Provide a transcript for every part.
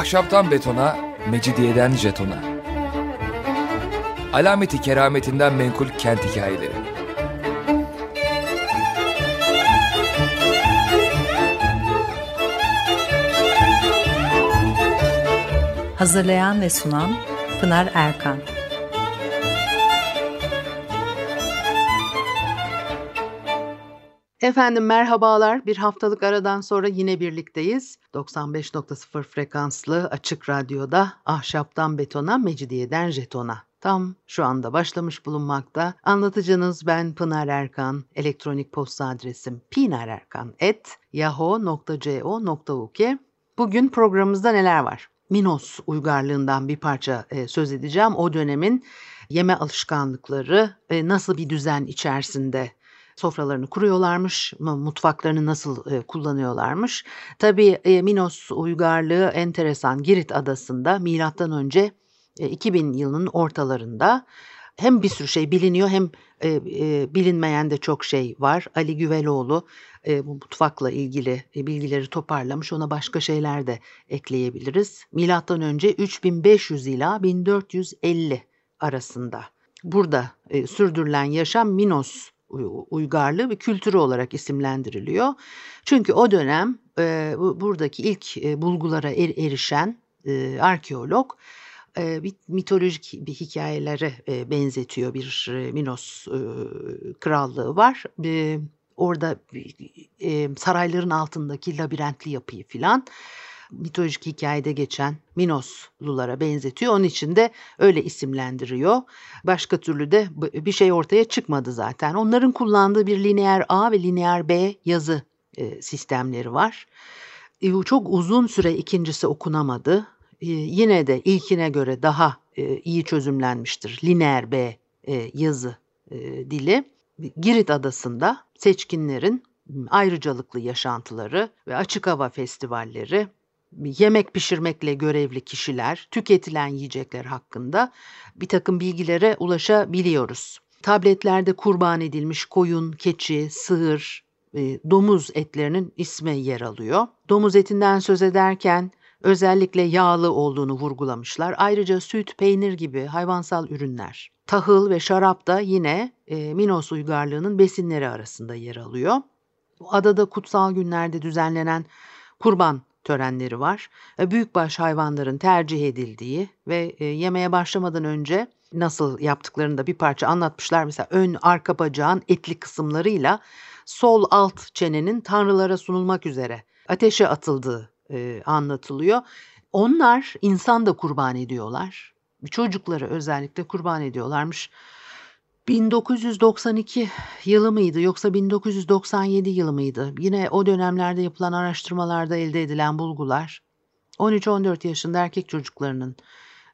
Ahşaptan betona, mecidiyeden jetona. Alameti kerametinden menkul kent hikayeleri. Hazırlayan ve sunan Pınar Erkan. Efendim merhabalar. Bir haftalık aradan sonra yine birlikteyiz. 95.0 frekanslı açık radyoda ahşaptan betona, mecidiyeden jetona. Tam şu anda başlamış bulunmakta. Anlatıcınız ben Pınar Erkan. Elektronik posta adresim pinarerkan.yahoo.co.uk Bugün programımızda neler var? Minos uygarlığından bir parça e, söz edeceğim. O dönemin yeme alışkanlıkları nasıl bir düzen içerisinde sofralarını kuruyorlarmış, mutfaklarını nasıl e, kullanıyorlarmış. Tabii e, Minos uygarlığı enteresan Girit adasında milattan önce e, 2000 yılının ortalarında hem bir sürü şey biliniyor hem e, e, bilinmeyen de çok şey var. Ali Güveloğlu e, bu mutfakla ilgili e, bilgileri toparlamış. Ona başka şeyler de ekleyebiliriz. Milattan önce 3500 ila 1450 arasında. Burada e, sürdürülen yaşam Minos uygarlığı ve kültürü olarak isimlendiriliyor. Çünkü o dönem e, buradaki ilk e, bulgulara er, erişen e, arkeolog e, mitolojik bir hikayelere e, benzetiyor bir e, Minos e, krallığı var. E, orada e, sarayların altındaki labirentli yapıyı filan mitolojik hikayede geçen Minoslulara benzetiyor. Onun için de öyle isimlendiriyor. Başka türlü de bir şey ortaya çıkmadı zaten. Onların kullandığı bir lineer A ve lineer B yazı e, sistemleri var. E, çok uzun süre ikincisi okunamadı. E, yine de ilkine göre daha iyi çözümlenmiştir lineer B yazı dili. Girit adasında seçkinlerin ayrıcalıklı yaşantıları ve açık hava festivalleri yemek pişirmekle görevli kişiler tüketilen yiyecekler hakkında bir takım bilgilere ulaşabiliyoruz. Tabletlerde kurban edilmiş koyun, keçi, sığır, e, domuz etlerinin ismi yer alıyor. Domuz etinden söz ederken özellikle yağlı olduğunu vurgulamışlar. Ayrıca süt, peynir gibi hayvansal ürünler. Tahıl ve şarap da yine e, Minos uygarlığının besinleri arasında yer alıyor. Adada kutsal günlerde düzenlenen kurban törenleri var. E, büyükbaş hayvanların tercih edildiği ve e, yemeğe başlamadan önce nasıl yaptıklarını da bir parça anlatmışlar. Mesela ön arka bacağın etli kısımlarıyla sol alt çenenin tanrılara sunulmak üzere ateşe atıldığı e, anlatılıyor. Onlar insan da kurban ediyorlar. Çocukları özellikle kurban ediyorlarmış. 1992 yılı mıydı yoksa 1997 yılı mıydı? Yine o dönemlerde yapılan araştırmalarda elde edilen bulgular 13-14 yaşında erkek çocuklarının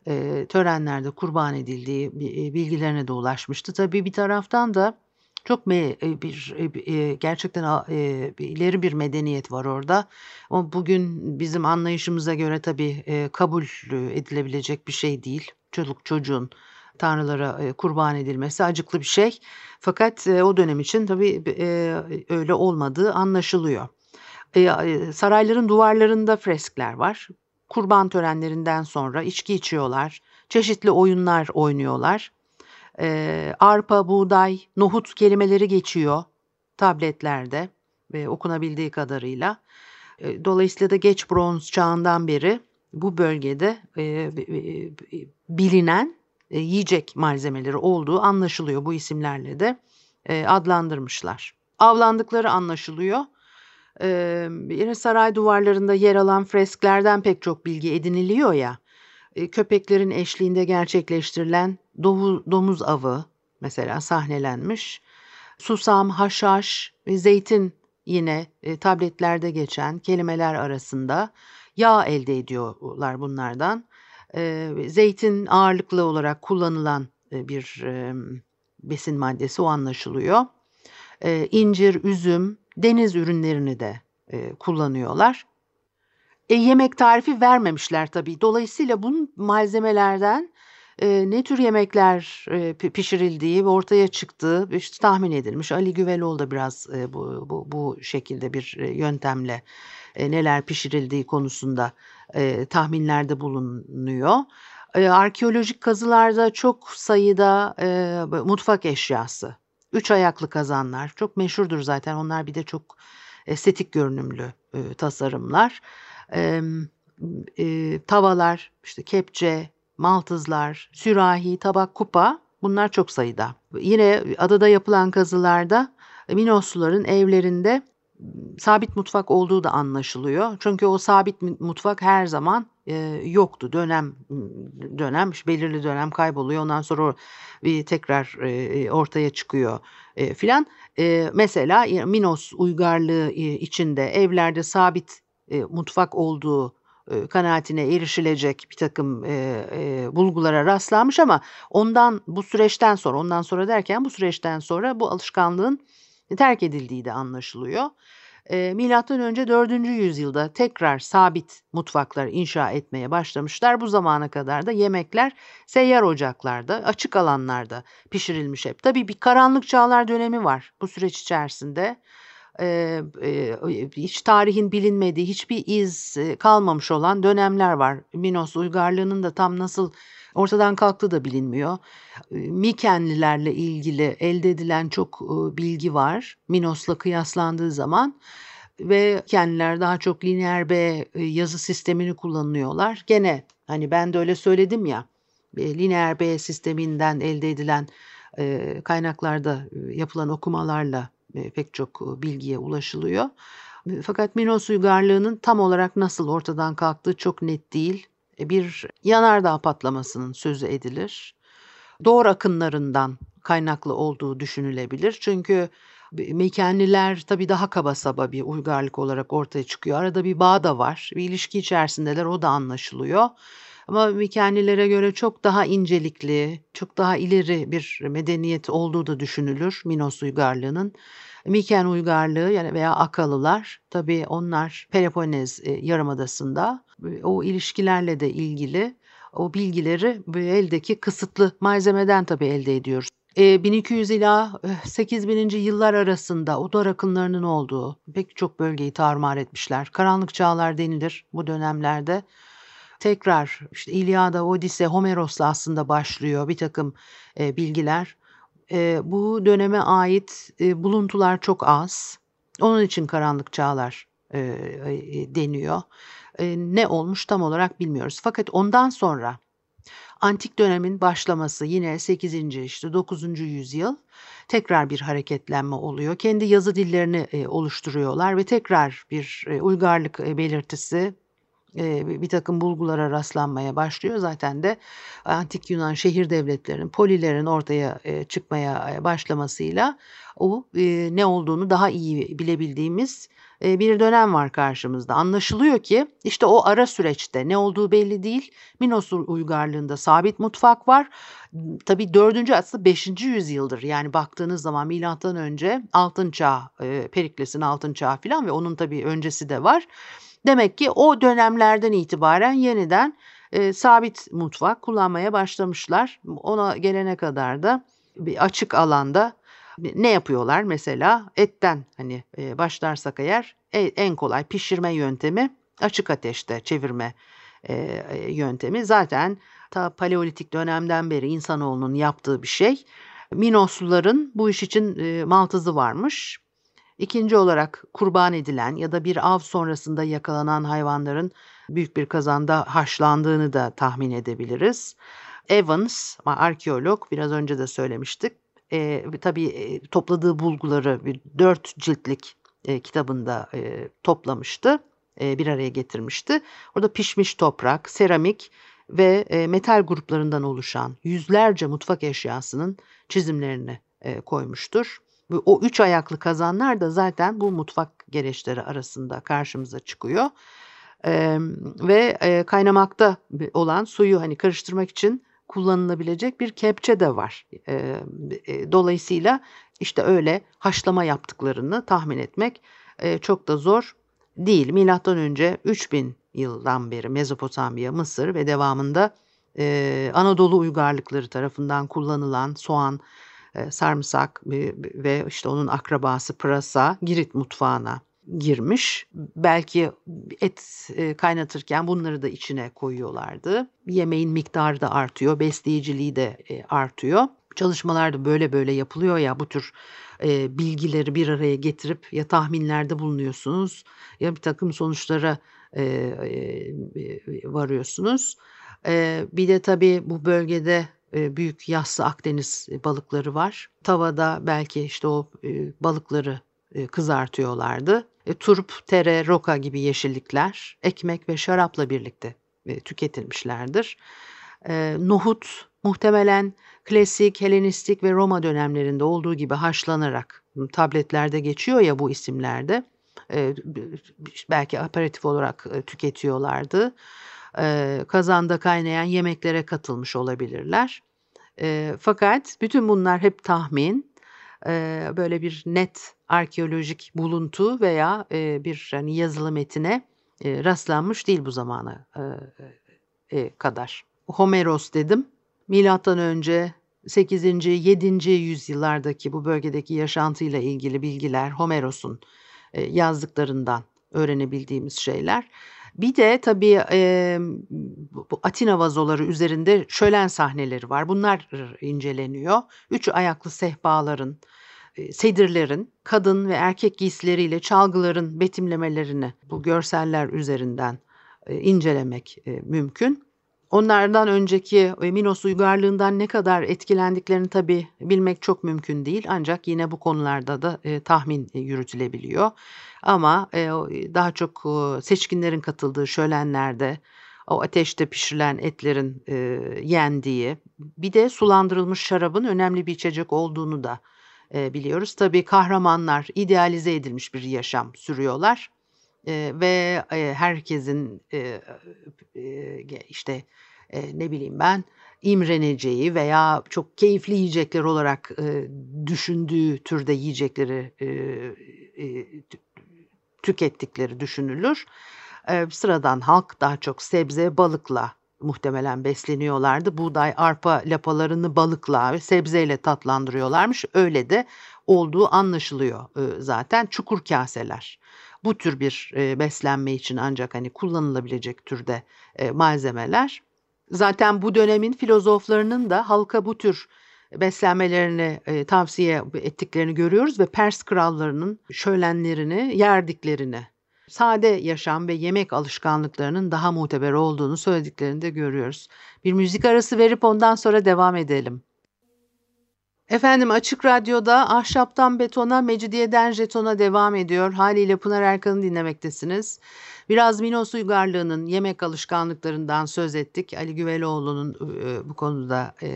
e, törenlerde kurban edildiği e, bilgilerine de ulaşmıştı. Tabii bir taraftan da çok me e, bir e, e, gerçekten e, ileri bir medeniyet var orada. O bugün bizim anlayışımıza göre tabii e, kabul edilebilecek bir şey değil. Çocuk çocuğun tanrılara e, kurban edilmesi acıklı bir şey. Fakat e, o dönem için tabii e, öyle olmadığı anlaşılıyor. Sarayların duvarlarında freskler var. Kurban törenlerinden sonra içki içiyorlar, çeşitli oyunlar oynuyorlar. Arpa, buğday, nohut kelimeleri geçiyor tabletlerde ve okunabildiği kadarıyla. Dolayısıyla da geç bronz çağından beri bu bölgede bilinen e, yiyecek malzemeleri olduğu anlaşılıyor bu isimlerle de e, adlandırmışlar. Avlandıkları anlaşılıyor. E, yine saray duvarlarında yer alan fresklerden pek çok bilgi ediniliyor ya. E, köpeklerin eşliğinde gerçekleştirilen dovu, domuz avı mesela sahnelenmiş. Susam, haşhaş ve zeytin yine e, tabletlerde geçen kelimeler arasında yağ elde ediyorlar bunlardan zeytin ağırlıklı olarak kullanılan bir besin maddesi o anlaşılıyor. E, incir, üzüm, deniz ürünlerini de kullanıyorlar. E, yemek tarifi vermemişler tabii. Dolayısıyla bu malzemelerden e, ne tür yemekler e, pişirildiği ve ortaya çıktığı işte tahmin edilmiş. Ali Güveloğlu da biraz e, bu, bu, bu şekilde bir yöntemle e, neler pişirildiği konusunda e, tahminlerde bulunuyor. E, arkeolojik kazılarda çok sayıda e, mutfak eşyası, üç ayaklı kazanlar çok meşhurdur zaten. Onlar bir de çok estetik görünümlü e, tasarımlar. E, e, tavalar, işte kepçe, maltızlar, sürahi, tabak, kupa bunlar çok sayıda. Yine adada yapılan kazılarda Minosluların evlerinde sabit mutfak olduğu da anlaşılıyor. Çünkü o sabit mutfak her zaman e, yoktu. Dönem dönem belirli dönem kayboluyor. Ondan sonra o, bir tekrar e, ortaya çıkıyor e, filan. E, mesela Minos uygarlığı içinde evlerde sabit e, mutfak olduğu e, kanaatine erişilecek bir takım e, e, bulgulara rastlanmış ama ondan bu süreçten sonra ondan sonra derken bu süreçten sonra bu alışkanlığın terk edildiği de anlaşılıyor. E, Milattan önce 4. yüzyılda tekrar sabit mutfaklar inşa etmeye başlamışlar. Bu zamana kadar da yemekler seyyar ocaklarda, açık alanlarda pişirilmiş hep. Tabii bir karanlık çağlar dönemi var bu süreç içerisinde. Ee, e, hiç tarihin bilinmediği, hiçbir iz kalmamış olan dönemler var. Minos uygarlığının da tam nasıl ortadan kalktığı da bilinmiyor. Mikenlilerle ilgili elde edilen çok bilgi var. Minos'la kıyaslandığı zaman ve kendiler daha çok lineer B yazı sistemini kullanıyorlar. Gene hani ben de öyle söyledim ya lineer B sisteminden elde edilen kaynaklarda yapılan okumalarla pek çok bilgiye ulaşılıyor. Fakat Minos uygarlığının tam olarak nasıl ortadan kalktığı çok net değil. E, bir yanardağ patlamasının sözü edilir. Doğru akınlarından kaynaklı olduğu düşünülebilir. Çünkü Mekenliler tabii daha kaba saba bir uygarlık olarak ortaya çıkıyor. Arada bir bağ da var. Bir ilişki içerisindeler o da anlaşılıyor. Ama Mikenlilere göre çok daha incelikli, çok daha ileri bir medeniyet olduğu da düşünülür Minos uygarlığının. Miken uygarlığı yani veya Akalılar tabii onlar Peloponez e, yarımadasında o ilişkilerle de ilgili o bilgileri eldeki kısıtlı malzemeden tabii elde ediyoruz. E, 1200 ila 8000. yıllar arasında odar akınlarının olduğu pek çok bölgeyi tarumar etmişler. Karanlık çağlar denilir bu dönemlerde. Tekrar işte İlyada, Odise, Homeros'la aslında başlıyor bir takım e, bilgiler. E, bu döneme ait e, buluntular çok az. Onun için karanlık çağlar e, e, deniyor. E, ne olmuş tam olarak bilmiyoruz. Fakat ondan sonra antik dönemin başlaması yine 8. işte 9. yüzyıl tekrar bir hareketlenme oluyor. Kendi yazı dillerini e, oluşturuyorlar ve tekrar bir e, uygarlık e, belirtisi bir takım bulgulara rastlanmaya başlıyor. Zaten de antik Yunan şehir devletlerinin, polilerin ortaya çıkmaya başlamasıyla o ne olduğunu daha iyi bilebildiğimiz bir dönem var karşımızda. Anlaşılıyor ki işte o ara süreçte ne olduğu belli değil. Minos uygarlığında sabit mutfak var. Tabii 4. aslında 5. yüzyıldır. Yani baktığınız zaman milattan önce altın çağ, Perikles'in altın çağı falan ve onun tabii öncesi de var. Demek ki o dönemlerden itibaren yeniden e, sabit mutfak kullanmaya başlamışlar. Ona gelene kadar da bir açık alanda ne yapıyorlar mesela etten hani e, başlarsak eğer e, en kolay pişirme yöntemi açık ateşte çevirme e, e, yöntemi zaten ta paleolitik dönemden beri insanoğlunun yaptığı bir şey. Minosluların bu iş için e, maltızı varmış. İkinci olarak kurban edilen ya da bir av sonrasında yakalanan hayvanların büyük bir kazanda haşlandığını da tahmin edebiliriz. Evans, arkeolog biraz önce de söylemiştik. E, tabii e, topladığı bulguları bir dört ciltlik e, kitabında e, toplamıştı, e, bir araya getirmişti. Orada pişmiş toprak, seramik ve e, metal gruplarından oluşan yüzlerce mutfak eşyasının çizimlerini e, koymuştur. O üç ayaklı kazanlar da zaten bu mutfak gereçleri arasında karşımıza çıkıyor. Ee, ve e, kaynamakta olan suyu hani karıştırmak için kullanılabilecek bir kepçe de var. Ee, e, dolayısıyla işte öyle haşlama yaptıklarını tahmin etmek e, çok da zor değil. Milattan önce 3000 yıldan beri Mezopotamya, Mısır ve devamında e, Anadolu uygarlıkları tarafından kullanılan soğan, e, sarımsak ve işte onun akrabası pırasa Girit mutfağına girmiş. Belki et e, kaynatırken bunları da içine koyuyorlardı. Yemeğin miktarı da artıyor, besleyiciliği de e, artıyor. Çalışmalarda böyle böyle yapılıyor ya bu tür e, bilgileri bir araya getirip ya tahminlerde bulunuyorsunuz ya bir takım sonuçlara e, e, varıyorsunuz. E, bir de tabii bu bölgede e, büyük yassı Akdeniz balıkları var. Tavada belki işte o e, balıkları e, kızartıyorlardı. E, turp, tere, roka gibi yeşillikler ekmek ve şarapla birlikte e, tüketilmişlerdir. E, nohut muhtemelen klasik, Helenistik ve Roma dönemlerinde olduğu gibi haşlanarak tabletlerde geçiyor ya bu isimlerde. E, belki aperatif olarak e, tüketiyorlardı. Kazanda kaynayan yemeklere katılmış olabilirler. Fakat bütün bunlar hep tahmin. Böyle bir net arkeolojik buluntu veya bir hani yazılı metine rastlanmış değil bu zamana e, kadar. Homeros dedim. Milattan önce 8. 7. yüzyıllardaki bu bölgedeki yaşantıyla ilgili bilgiler Homeros'un yazdıklarından öğrenebildiğimiz şeyler. Bir de tabii e, bu Atina vazoları üzerinde şölen sahneleri var. Bunlar inceleniyor. Üç ayaklı sehpaların, e, sedirlerin, kadın ve erkek giysileriyle çalgıların betimlemelerini bu görseller üzerinden e, incelemek e, mümkün. Onlardan önceki Minos uygarlığından ne kadar etkilendiklerini tabii bilmek çok mümkün değil. Ancak yine bu konularda da e, tahmin yürütülebiliyor. Ama e, daha çok e, seçkinlerin katıldığı şölenlerde o ateşte pişirilen etlerin e, yendiği bir de sulandırılmış şarabın önemli bir içecek olduğunu da e, biliyoruz. Tabii kahramanlar idealize edilmiş bir yaşam sürüyorlar e, ve e, herkesin e, e, işte e, ne bileyim ben imreneceği veya çok keyifli yiyecekler olarak e, düşündüğü türde yiyecekleri e, e, tükettikleri düşünülür. E, sıradan halk daha çok sebze, balıkla muhtemelen besleniyorlardı. Buğday, arpa lapalarını balıkla ve sebzeyle tatlandırıyorlarmış. Öyle de olduğu anlaşılıyor e, zaten. Çukur kaseler bu tür bir e, beslenme için ancak hani kullanılabilecek türde malzemeler. Zaten bu dönemin filozoflarının da halka bu tür beslenmelerini e, tavsiye ettiklerini görüyoruz ve Pers krallarının şölenlerini yerdiklerini, sade yaşam ve yemek alışkanlıklarının daha muteber olduğunu söylediklerini de görüyoruz. Bir müzik arası verip ondan sonra devam edelim. Efendim Açık Radyo'da Ahşaptan Betona, Mecidiyeden Jeton'a devam ediyor. Haliyle Pınar Erkan'ı dinlemektesiniz. Biraz Minos uygarlığının yemek alışkanlıklarından söz ettik. Ali Güveloğlu'nun e, bu konuda e,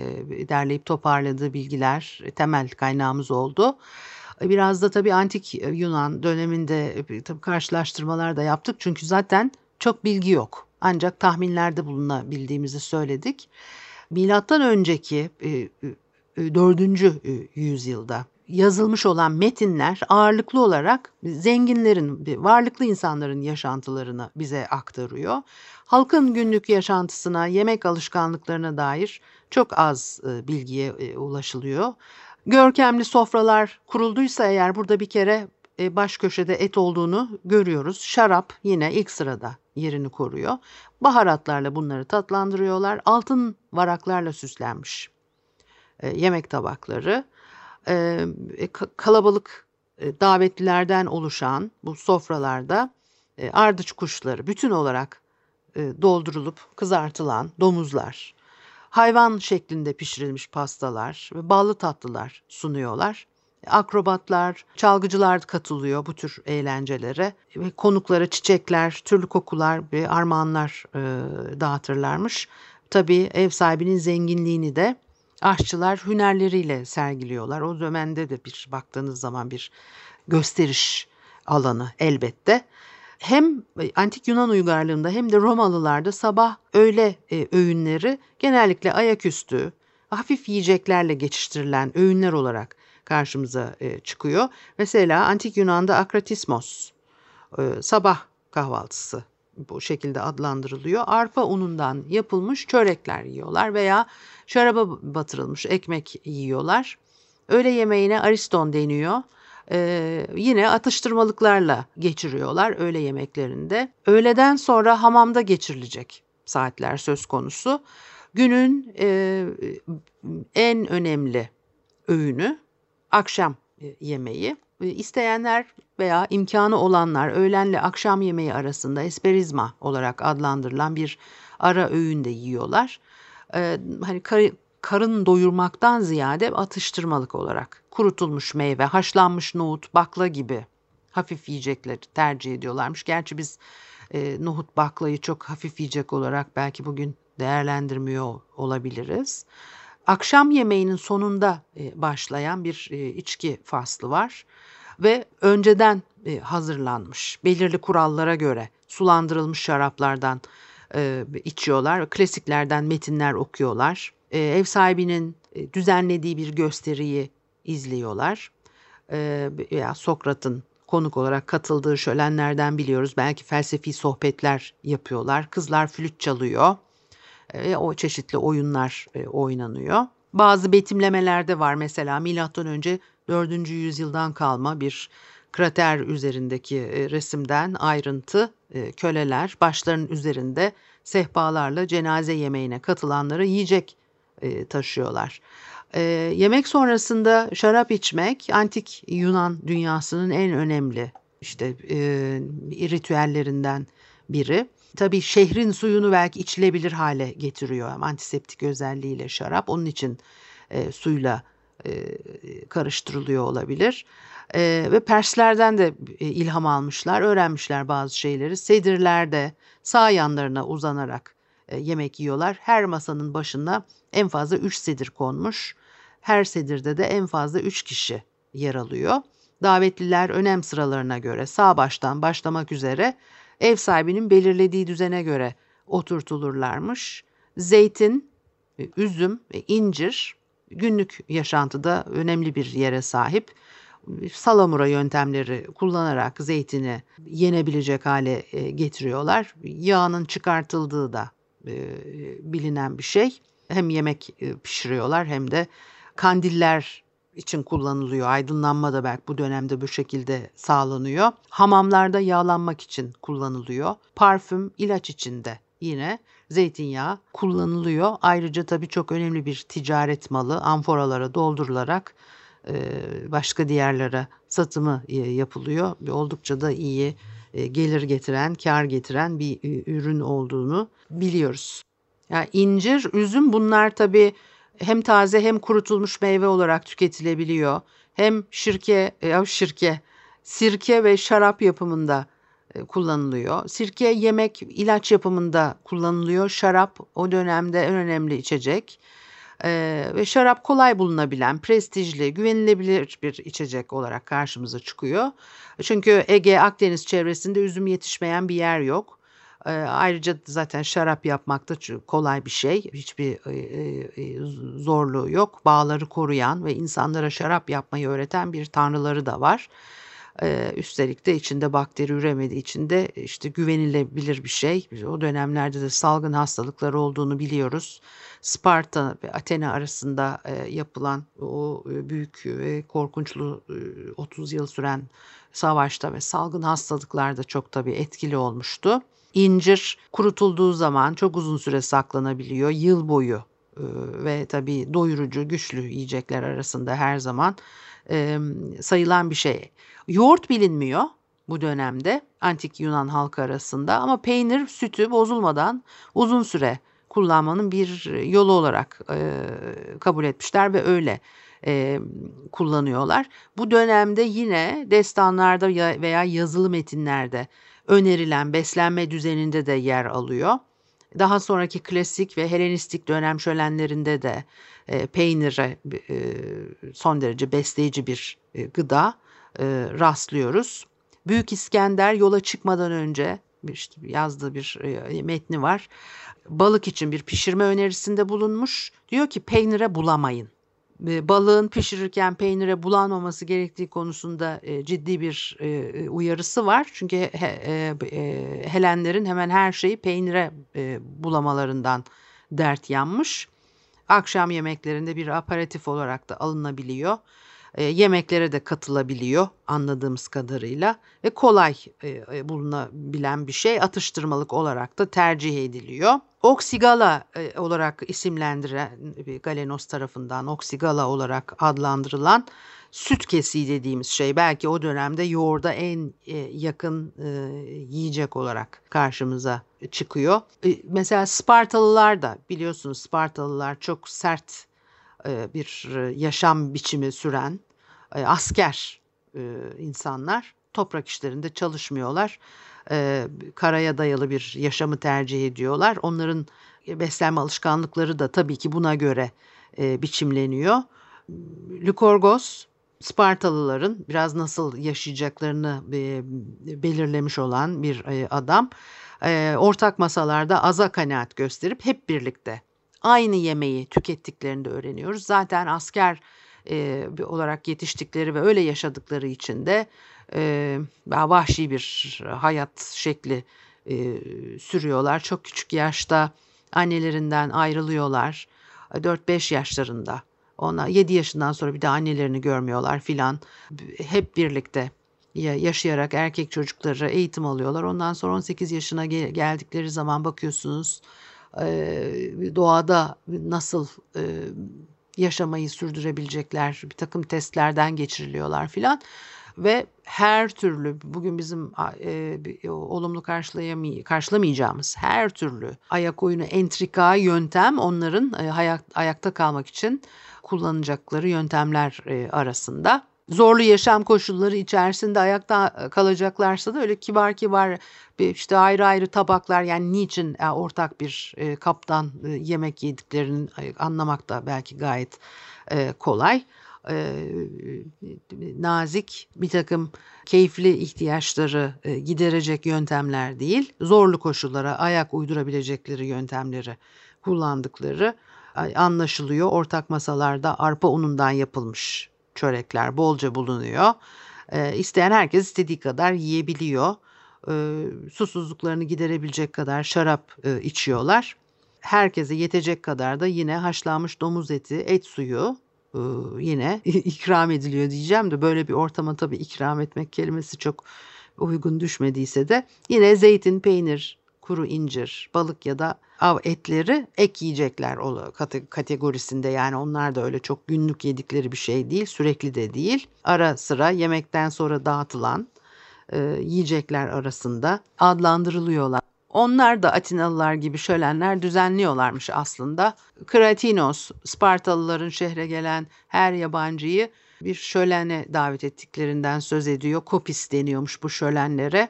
derleyip toparladığı bilgiler e, temel kaynağımız oldu. Biraz da tabii antik Yunan döneminde tabii karşılaştırmalar da yaptık. Çünkü zaten çok bilgi yok. Ancak tahminlerde bulunabildiğimizi söyledik. Milattan önceki 4. yüzyılda yazılmış olan metinler ağırlıklı olarak zenginlerin, varlıklı insanların yaşantılarını bize aktarıyor. Halkın günlük yaşantısına, yemek alışkanlıklarına dair çok az e, bilgiye e, ulaşılıyor. Görkemli sofralar kurulduysa eğer burada bir kere e, baş köşede et olduğunu görüyoruz. Şarap yine ilk sırada yerini koruyor. Baharatlarla bunları tatlandırıyorlar. Altın varaklarla süslenmiş yemek tabakları e, kalabalık e, davetlilerden oluşan bu sofralarda e, ardıç kuşları bütün olarak e, doldurulup kızartılan domuzlar, hayvan şeklinde pişirilmiş pastalar ve ballı tatlılar sunuyorlar. Akrobatlar, çalgıcılar katılıyor bu tür eğlencelere ve konuklara çiçekler, türlü kokular ve armağanlar e, dağıtırlarmış. Tabii ev sahibinin zenginliğini de aşçılar hünerleriyle sergiliyorlar. O dönemde de bir baktığınız zaman bir gösteriş alanı elbette. Hem antik Yunan uygarlığında hem de Romalılarda sabah öğle e, öğünleri genellikle ayaküstü hafif yiyeceklerle geçiştirilen öğünler olarak karşımıza e, çıkıyor. Mesela antik Yunan'da akratismos e, sabah kahvaltısı bu şekilde adlandırılıyor. Arpa unundan yapılmış çörekler yiyorlar veya şaraba batırılmış ekmek yiyorlar. Öğle yemeğine ariston deniyor. e, yine atıştırmalıklarla geçiriyorlar öğle yemeklerinde. Öğleden sonra hamamda geçirilecek saatler söz konusu. Günün e, en önemli öğünü akşam e, yemeği. E, isteyenler veya imkanı olanlar öğlenle akşam yemeği arasında esperizma olarak adlandırılan bir ara öğün de yiyorlar. Ee, hani kar, karın doyurmaktan ziyade atıştırmalık olarak kurutulmuş meyve, haşlanmış nohut, bakla gibi hafif yiyecekleri tercih ediyorlarmış. Gerçi biz e, nohut baklayı çok hafif yiyecek olarak belki bugün değerlendirmiyor olabiliriz. Akşam yemeğinin sonunda e, başlayan bir e, içki faslı var ve önceden e, hazırlanmış belirli kurallara göre sulandırılmış şaraplardan içiyorlar. Klasiklerden metinler okuyorlar. Ev sahibinin düzenlediği bir gösteriyi izliyorlar. Veya Sokrat'ın konuk olarak katıldığı şölenlerden biliyoruz. Belki felsefi sohbetler yapıyorlar. Kızlar flüt çalıyor. E, o çeşitli oyunlar e, oynanıyor. Bazı betimlemeler de var mesela milattan önce 4. yüzyıldan kalma bir krater üzerindeki e, resimden ayrıntı e, köleler başlarının üzerinde sehpalarla cenaze yemeğine katılanlara yiyecek e, taşıyorlar. Yemek sonrasında şarap içmek antik Yunan dünyasının en önemli işte ritüellerinden biri. Tabii şehrin suyunu belki içilebilir hale getiriyor antiseptik özelliğiyle şarap. Onun için suyla karıştırılıyor olabilir. E, ve Perslerden de e, ilham almışlar, öğrenmişler bazı şeyleri. Sedirlerde sağ yanlarına uzanarak e, yemek yiyorlar. Her masanın başına en fazla 3 sedir konmuş. Her sedirde de en fazla 3 kişi yer alıyor. Davetliler önem sıralarına göre sağ baştan başlamak üzere ev sahibinin belirlediği düzene göre oturtulurlarmış. Zeytin, üzüm incir günlük yaşantıda önemli bir yere sahip salamura yöntemleri kullanarak zeytini yenebilecek hale e, getiriyorlar. Yağının çıkartıldığı da e, bilinen bir şey. Hem yemek e, pişiriyorlar hem de kandiller için kullanılıyor. Aydınlanma da belki bu dönemde bu şekilde sağlanıyor. Hamamlarda yağlanmak için kullanılıyor. Parfüm, ilaç içinde yine zeytinyağı kullanılıyor. Ayrıca tabii çok önemli bir ticaret malı amforalara doldurularak başka diğerlere satımı yapılıyor. Oldukça da iyi gelir getiren, kar getiren bir ürün olduğunu biliyoruz. Yani incir, üzüm bunlar tabii hem taze hem kurutulmuş meyve olarak tüketilebiliyor. Hem şirke, ya şirke, sirke ve şarap yapımında kullanılıyor. Sirke yemek, ilaç yapımında kullanılıyor. Şarap o dönemde en önemli içecek e, ve şarap kolay bulunabilen, prestijli, güvenilebilir bir içecek olarak karşımıza çıkıyor. Çünkü Ege, Akdeniz çevresinde üzüm yetişmeyen bir yer yok. E, ayrıca zaten şarap yapmak da kolay bir şey. Hiçbir e, e, zorluğu yok. Bağları koruyan ve insanlara şarap yapmayı öğreten bir tanrıları da var. Ee, üstelik de içinde bakteri üremediği için de işte güvenilebilir bir şey. O dönemlerde de salgın hastalıklar olduğunu biliyoruz. Sparta ve Athena arasında e, yapılan o e, büyük ve korkunçlu e, 30 yıl süren savaşta ve salgın hastalıklar da çok tabii etkili olmuştu. İncir kurutulduğu zaman çok uzun süre saklanabiliyor. Yıl boyu e, ve tabii doyurucu, güçlü yiyecekler arasında her zaman e, sayılan bir şey. Yoğurt bilinmiyor bu dönemde antik Yunan halkı arasında ama peynir sütü bozulmadan uzun süre kullanmanın bir yolu olarak e, kabul etmişler ve öyle kullanıyorlar. Bu dönemde yine destanlarda veya yazılı metinlerde önerilen beslenme düzeninde de yer alıyor. Daha sonraki klasik ve Helenistik dönem şölenlerinde de e, peynire e, son derece besleyici bir e, gıda e, rastlıyoruz. Büyük İskender yola çıkmadan önce işte yazdığı bir e, metni var. Balık için bir pişirme önerisinde bulunmuş. Diyor ki peynire bulamayın. E, balığın pişirirken peynire bulanmaması gerektiği konusunda e, ciddi bir e, uyarısı var. Çünkü he, e, e, Helenlerin hemen her şeyi peynire e, bulamalarından dert yanmış. Akşam yemeklerinde bir aparatif olarak da alınabiliyor. E, yemeklere de katılabiliyor anladığımız kadarıyla ve kolay e, e, bulunabilen bir şey atıştırmalık olarak da tercih ediliyor. Oksigala e, olarak isimlendiren Galenos tarafından oksigala olarak adlandırılan süt kesiği dediğimiz şey belki o dönemde yoğurda en yakın yiyecek olarak karşımıza çıkıyor. Mesela Spartalılar da biliyorsunuz Spartalılar çok sert bir yaşam biçimi süren e, asker e, insanlar toprak işlerinde çalışmıyorlar. Karaya dayalı bir yaşamı tercih ediyorlar. Onların beslenme alışkanlıkları da tabii ki buna göre biçimleniyor. Lykorgos Spartalıların biraz nasıl yaşayacaklarını belirlemiş olan bir adam. Ortak masalarda aza kanaat gösterip hep birlikte aynı yemeği tükettiklerini de öğreniyoruz. Zaten asker e, olarak yetiştikleri ve öyle yaşadıkları için de e, vahşi bir hayat şekli e, sürüyorlar. Çok küçük yaşta annelerinden ayrılıyorlar. 4-5 yaşlarında. Ona 7 yaşından sonra bir de annelerini görmüyorlar filan. Hep birlikte yaşayarak erkek çocukları eğitim alıyorlar. Ondan sonra 18 yaşına geldikleri zaman bakıyorsunuz doğada nasıl yaşamayı sürdürebilecekler bir takım testlerden geçiriliyorlar filan. Ve her türlü bugün bizim e, olumlu karşılamayacağımız her türlü ayak oyunu entrika yöntem onların e, ayak, ayakta kalmak için kullanacakları yöntemler e, arasında zorlu yaşam koşulları içerisinde ayakta kalacaklarsa da öyle kibar kibar işte ayrı ayrı tabaklar yani niçin e, ortak bir e, kaptan e, yemek yediklerini anlamak da belki gayet kolay. nazik bir takım keyifli ihtiyaçları giderecek yöntemler değil, zorlu koşullara ayak uydurabilecekleri yöntemleri kullandıkları anlaşılıyor. Ortak masalarda arpa unundan yapılmış çörekler bolca bulunuyor. E, isteyen herkes istediği kadar yiyebiliyor. E, susuzluklarını giderebilecek kadar şarap e, içiyorlar. Herkese yetecek kadar da yine haşlanmış domuz eti, et suyu e, yine ikram ediliyor diyeceğim de böyle bir ortama tabii ikram etmek kelimesi çok uygun düşmediyse de yine zeytin, peynir, kuru incir, balık ya da av etleri ek yiyecekler kategorisinde yani onlar da öyle çok günlük yedikleri bir şey değil sürekli de değil. Ara sıra yemekten sonra dağıtılan e, yiyecekler arasında adlandırılıyorlar. Onlar da Atinalılar gibi şölenler düzenliyorlarmış aslında. Kratinos, Spartalıların şehre gelen her yabancıyı bir şölene davet ettiklerinden söz ediyor. Kopis deniyormuş bu şölenlere.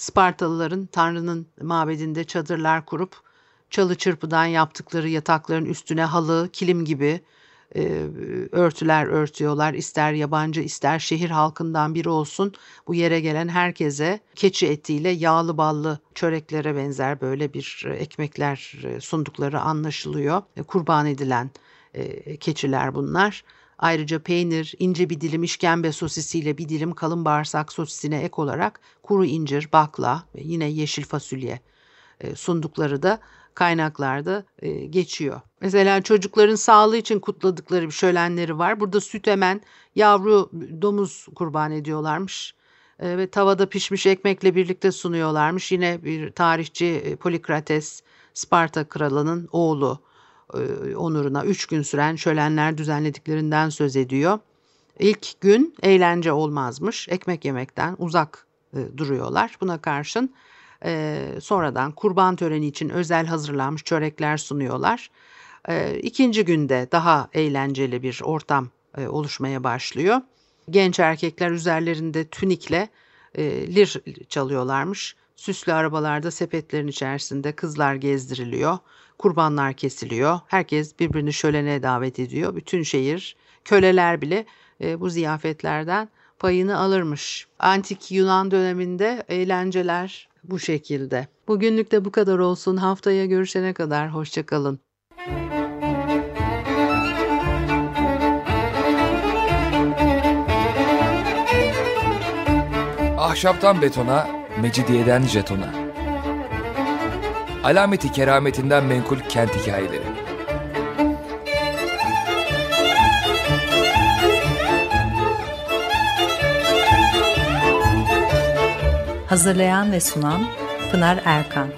Spartalıların Tanrı'nın mabedinde çadırlar kurup çalı çırpıdan yaptıkları yatakların üstüne halı, kilim gibi e, örtüler örtüyorlar. İster yabancı ister şehir halkından biri olsun bu yere gelen herkese keçi etiyle yağlı ballı çöreklere benzer böyle bir ekmekler sundukları anlaşılıyor. E, kurban edilen e, keçiler bunlar. Ayrıca peynir, ince bir dilim işkembe sosisiyle bir dilim kalın bağırsak sosisine ek olarak kuru incir, bakla ve yine yeşil fasulye e, sundukları da kaynaklarda e, geçiyor. Mesela çocukların sağlığı için kutladıkları bir şölenleri var. Burada süt emen yavru domuz kurban ediyorlarmış e, ve tavada pişmiş ekmekle birlikte sunuyorlarmış. Yine bir tarihçi Polikrates Sparta kralının oğlu onuruna üç gün süren şölenler düzenlediklerinden söz ediyor. İlk gün eğlence olmazmış. Ekmek yemekten uzak e, duruyorlar. Buna karşın e, sonradan kurban töreni için özel hazırlanmış çörekler sunuyorlar. İkinci günde daha eğlenceli bir ortam oluşmaya başlıyor. Genç erkekler üzerlerinde tünikle lir çalıyorlarmış. Süslü arabalarda sepetlerin içerisinde kızlar gezdiriliyor. Kurbanlar kesiliyor. Herkes birbirini şölene davet ediyor. Bütün şehir, köleler bile e, bu ziyafetlerden payını alırmış. Antik Yunan döneminde eğlenceler bu şekilde. Bugünlük de bu kadar olsun. Haftaya görüşene kadar hoşçakalın. Ahşaptan betona, Mecidiyeden jetona. Alameti kerametinden menkul kent hikayeleri. Hazırlayan ve sunan Pınar Erkan.